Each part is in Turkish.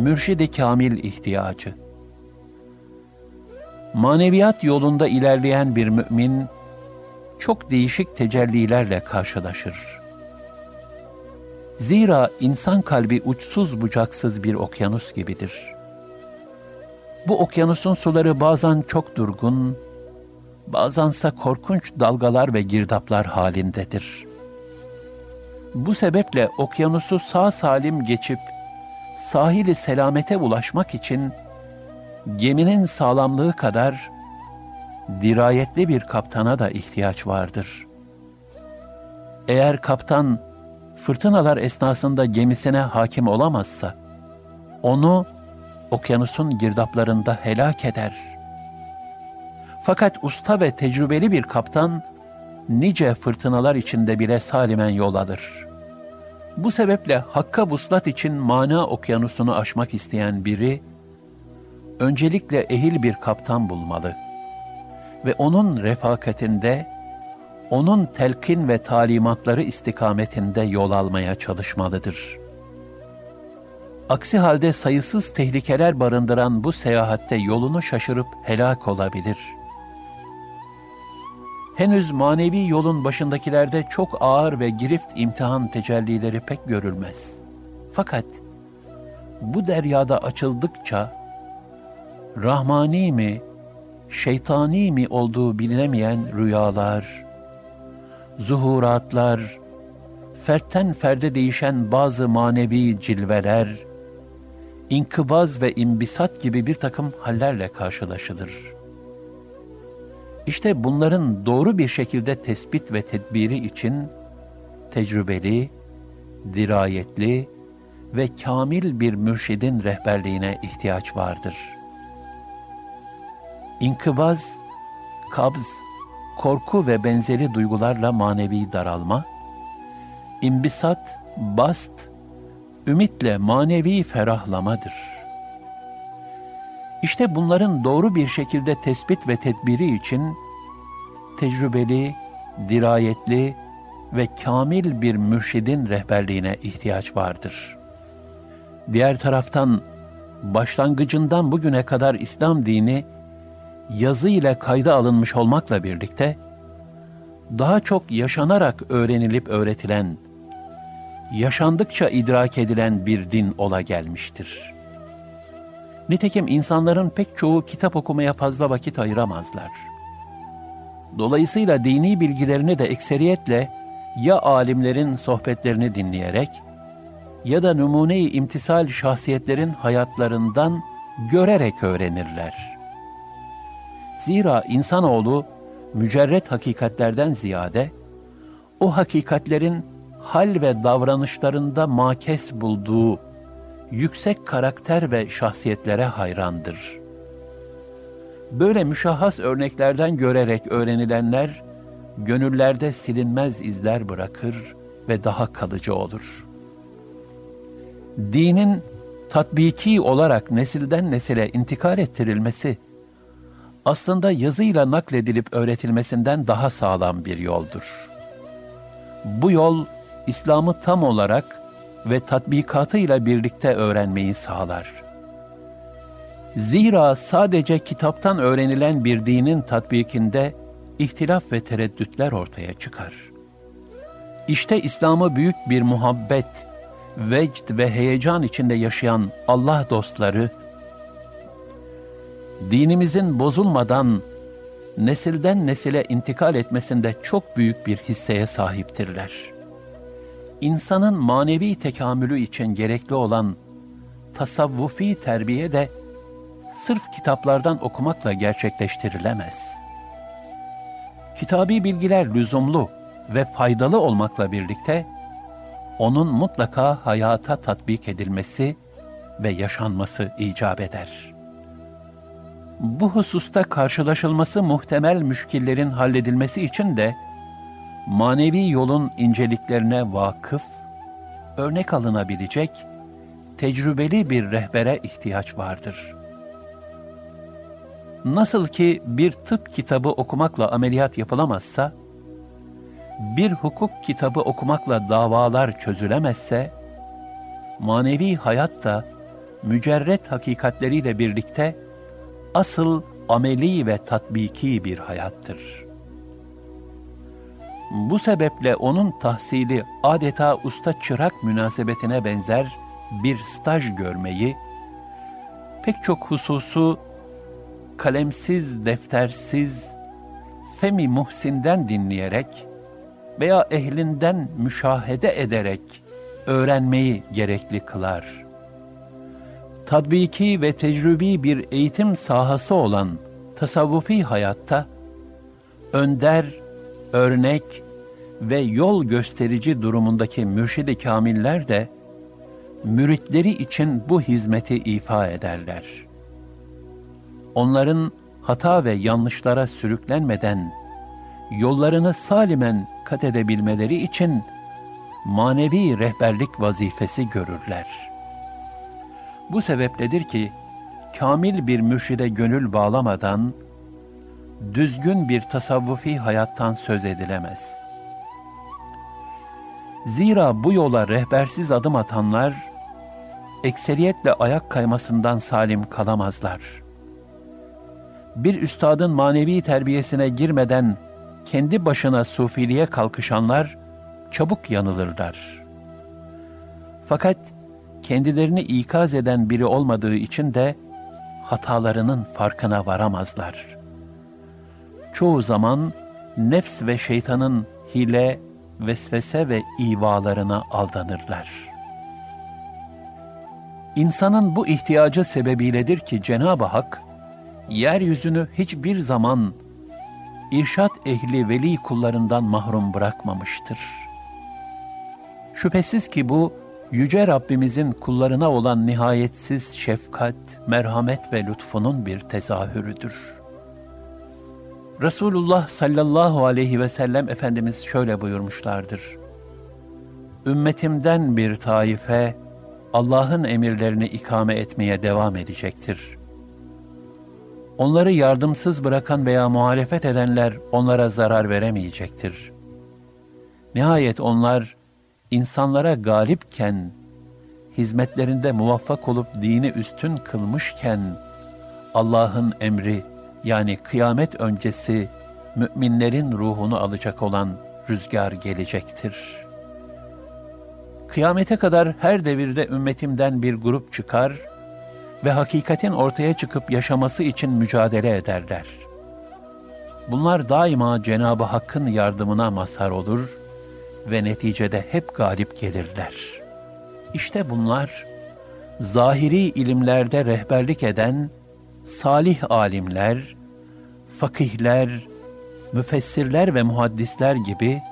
mürşidi kamil ihtiyacı. Maneviyat yolunda ilerleyen bir mümin çok değişik tecellilerle karşılaşır. Zira insan kalbi uçsuz bucaksız bir okyanus gibidir. Bu okyanusun suları bazen çok durgun, bazense korkunç dalgalar ve girdaplar halindedir. Bu sebeple okyanusu sağ salim geçip sahili selamete ulaşmak için geminin sağlamlığı kadar dirayetli bir kaptana da ihtiyaç vardır. Eğer kaptan fırtınalar esnasında gemisine hakim olamazsa, onu okyanusun girdaplarında helak eder. Fakat usta ve tecrübeli bir kaptan, nice fırtınalar içinde bile salimen yol alır. Bu sebeple hakka vuslat için mana okyanusunu aşmak isteyen biri, öncelikle ehil bir kaptan bulmalı ve onun refakatinde, onun telkin ve talimatları istikametinde yol almaya çalışmalıdır. Aksi halde sayısız tehlikeler barındıran bu seyahatte yolunu şaşırıp helak olabilir.'' Henüz manevi yolun başındakilerde çok ağır ve girift imtihan tecellileri pek görülmez. Fakat bu deryada açıldıkça rahmani mi, şeytani mi olduğu bilinemeyen rüyalar, zuhuratlar, fertten ferde değişen bazı manevi cilveler, inkıbaz ve imbisat gibi bir takım hallerle karşılaşılır.'' İşte bunların doğru bir şekilde tespit ve tedbiri için tecrübeli, dirayetli ve kamil bir mürşidin rehberliğine ihtiyaç vardır. İnkıbaz, kabz, korku ve benzeri duygularla manevi daralma, imbisat, bast, ümitle manevi ferahlamadır.'' İşte bunların doğru bir şekilde tespit ve tedbiri için tecrübeli, dirayetli ve kamil bir mürşidin rehberliğine ihtiyaç vardır. Diğer taraftan başlangıcından bugüne kadar İslam dini yazı ile kayda alınmış olmakla birlikte daha çok yaşanarak öğrenilip öğretilen, yaşandıkça idrak edilen bir din ola gelmiştir.'' Nitekim insanların pek çoğu kitap okumaya fazla vakit ayıramazlar. Dolayısıyla dini bilgilerini de ekseriyetle ya alimlerin sohbetlerini dinleyerek ya da numune-i imtisal şahsiyetlerin hayatlarından görerek öğrenirler. Zira insanoğlu mücerret hakikatlerden ziyade o hakikatlerin hal ve davranışlarında makes bulduğu yüksek karakter ve şahsiyetlere hayrandır. Böyle müşahhas örneklerden görerek öğrenilenler, gönüllerde silinmez izler bırakır ve daha kalıcı olur. Dinin tatbiki olarak nesilden nesile intikal ettirilmesi, aslında yazıyla nakledilip öğretilmesinden daha sağlam bir yoldur. Bu yol, İslam'ı tam olarak ve tatbikatıyla birlikte öğrenmeyi sağlar. Zira sadece kitaptan öğrenilen bir dinin tatbikinde ihtilaf ve tereddütler ortaya çıkar. İşte İslam'ı büyük bir muhabbet, vecd ve heyecan içinde yaşayan Allah dostları, dinimizin bozulmadan nesilden nesile intikal etmesinde çok büyük bir hisseye sahiptirler.'' İnsanın manevi tekamülü için gerekli olan tasavvufi terbiye de sırf kitaplardan okumakla gerçekleştirilemez. Kitabi bilgiler lüzumlu ve faydalı olmakla birlikte onun mutlaka hayata tatbik edilmesi ve yaşanması icap eder. Bu hususta karşılaşılması muhtemel müşkillerin halledilmesi için de manevi yolun inceliklerine vakıf, örnek alınabilecek tecrübeli bir rehbere ihtiyaç vardır. Nasıl ki bir tıp kitabı okumakla ameliyat yapılamazsa, bir hukuk kitabı okumakla davalar çözülemezse, manevi hayat da mücerret hakikatleriyle birlikte asıl ameli ve tatbiki bir hayattır. Bu sebeple onun tahsili adeta usta çırak münasebetine benzer bir staj görmeyi, pek çok hususu kalemsiz, deftersiz, Femi Muhsin'den dinleyerek veya ehlinden müşahede ederek öğrenmeyi gerekli kılar. Tadbiki ve tecrübi bir eğitim sahası olan tasavvufi hayatta, önder, örnek ve yol gösterici durumundaki mürşidi kamiller de, müritleri için bu hizmeti ifa ederler. Onların hata ve yanlışlara sürüklenmeden, yollarını salimen kat edebilmeleri için manevi rehberlik vazifesi görürler. Bu sebepledir ki, kamil bir mürşide gönül bağlamadan, düzgün bir tasavvufi hayattan söz edilemez. Zira bu yola rehbersiz adım atanlar, ekseriyetle ayak kaymasından salim kalamazlar. Bir üstadın manevi terbiyesine girmeden kendi başına sufiliğe kalkışanlar çabuk yanılırlar. Fakat kendilerini ikaz eden biri olmadığı için de hatalarının farkına varamazlar. Çoğu zaman nefs ve şeytanın hile, vesvese ve ivalarına aldanırlar.'' İnsanın bu ihtiyacı sebebiyledir ki Cenab-ı Hak, yeryüzünü hiçbir zaman irşat ehli veli kullarından mahrum bırakmamıştır. Şüphesiz ki bu, Yüce Rabbimizin kullarına olan nihayetsiz şefkat, merhamet ve lütfunun bir tezahürüdür. Resulullah sallallahu aleyhi ve sellem Efendimiz şöyle buyurmuşlardır. Ümmetimden bir taife, Allah'ın emirlerini ikame etmeye devam edecektir. Onları yardımsız bırakan veya muhalefet edenler onlara zarar veremeyecektir. Nihayet onlar insanlara galipken, hizmetlerinde muvaffak olup dini üstün kılmışken, Allah'ın emri yani kıyamet öncesi müminlerin ruhunu alacak olan rüzgar gelecektir.'' Kıyamete kadar her devirde ümmetimden bir grup çıkar ve hakikatin ortaya çıkıp yaşaması için mücadele ederler. Bunlar daima Cenab-ı Hakk'ın yardımına mazhar olur ve neticede hep galip gelirler. İşte bunlar, zahiri ilimlerde rehberlik eden salih alimler, fakihler, müfessirler ve muhaddisler gibi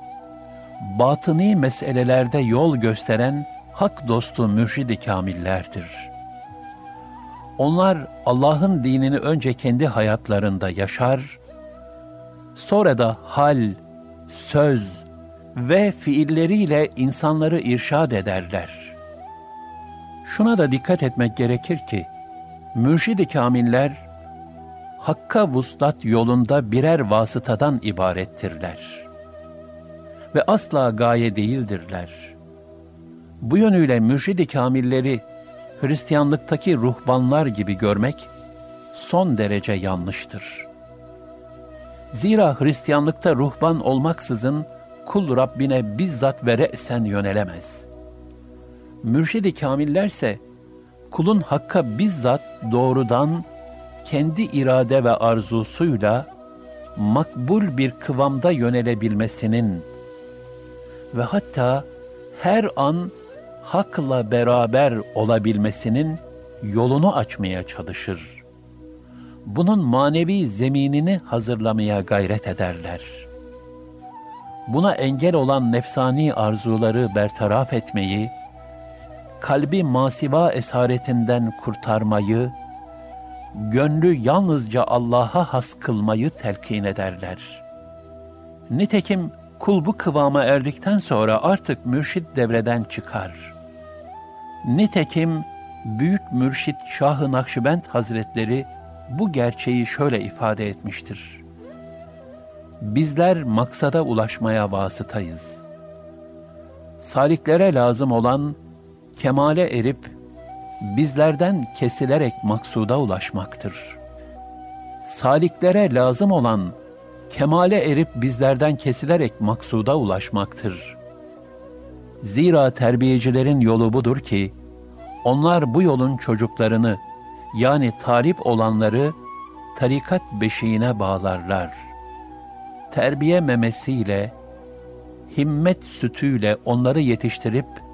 batıni meselelerde yol gösteren hak dostu mürşidi kamillerdir. Onlar Allah'ın dinini önce kendi hayatlarında yaşar, sonra da hal, söz ve fiilleriyle insanları irşad ederler. Şuna da dikkat etmek gerekir ki, mürşidi kamiller, Hakka vuslat yolunda birer vasıtadan ibarettirler.'' ve asla gaye değildirler. Bu yönüyle mürşidi kamilleri Hristiyanlıktaki ruhbanlar gibi görmek son derece yanlıştır. Zira Hristiyanlıkta ruhban olmaksızın kul Rabbine bizzat ve re'sen yönelemez. Mürşidi kamillerse kulun hakka bizzat doğrudan kendi irade ve arzusuyla makbul bir kıvamda yönelebilmesinin ve hatta her an hakla beraber olabilmesinin yolunu açmaya çalışır. Bunun manevi zeminini hazırlamaya gayret ederler. Buna engel olan nefsani arzuları bertaraf etmeyi, kalbi masiva esaretinden kurtarmayı, gönlü yalnızca Allah'a has kılmayı telkin ederler. Nitekim Kul bu kıvama erdikten sonra artık mürşit devreden çıkar. Nitekim büyük mürşit Şah-ı Nakşibend Hazretleri bu gerçeği şöyle ifade etmiştir. Bizler maksada ulaşmaya vasıtayız. Saliklere lazım olan kemale erip bizlerden kesilerek maksuda ulaşmaktır. Saliklere lazım olan kemale erip bizlerden kesilerek maksuda ulaşmaktır. Zira terbiyecilerin yolu budur ki, onlar bu yolun çocuklarını, yani talip olanları, tarikat beşiğine bağlarlar. Terbiye memesiyle, himmet sütüyle onları yetiştirip,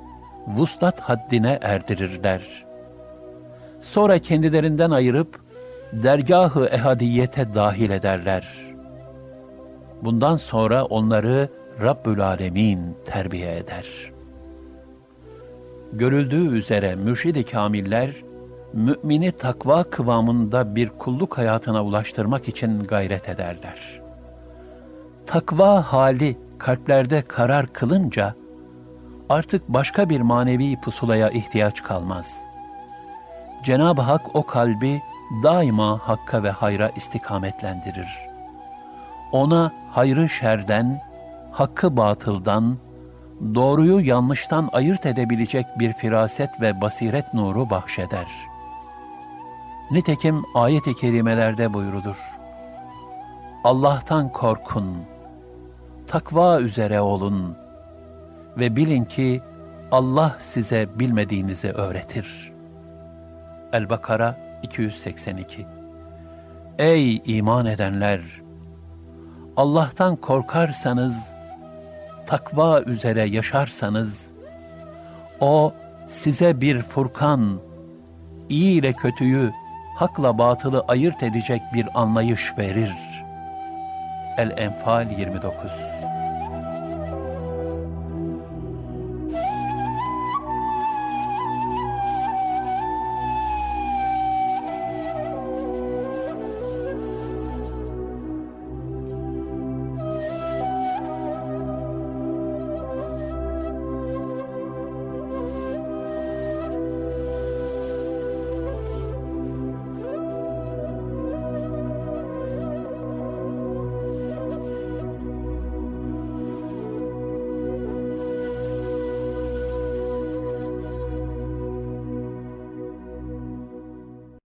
vuslat haddine erdirirler. Sonra kendilerinden ayırıp, dergahı ehadiyete dahil ederler.'' Bundan sonra onları Rabbül Alemin terbiye eder. Görüldüğü üzere mürşid-i kamiller, mümini takva kıvamında bir kulluk hayatına ulaştırmak için gayret ederler. Takva hali kalplerde karar kılınca, artık başka bir manevi pusulaya ihtiyaç kalmaz. Cenab-ı Hak o kalbi daima hakka ve hayra istikametlendirir.'' ona hayrı şerden, hakkı batıldan, doğruyu yanlıştan ayırt edebilecek bir firaset ve basiret nuru bahşeder. Nitekim ayet-i kerimelerde buyurulur. Allah'tan korkun, takva üzere olun ve bilin ki Allah size bilmediğinizi öğretir. El-Bakara 282 Ey iman edenler! Allah'tan korkarsanız, takva üzere yaşarsanız, O size bir furkan, iyi ile kötüyü, hakla batılı ayırt edecek bir anlayış verir. El-Enfal 29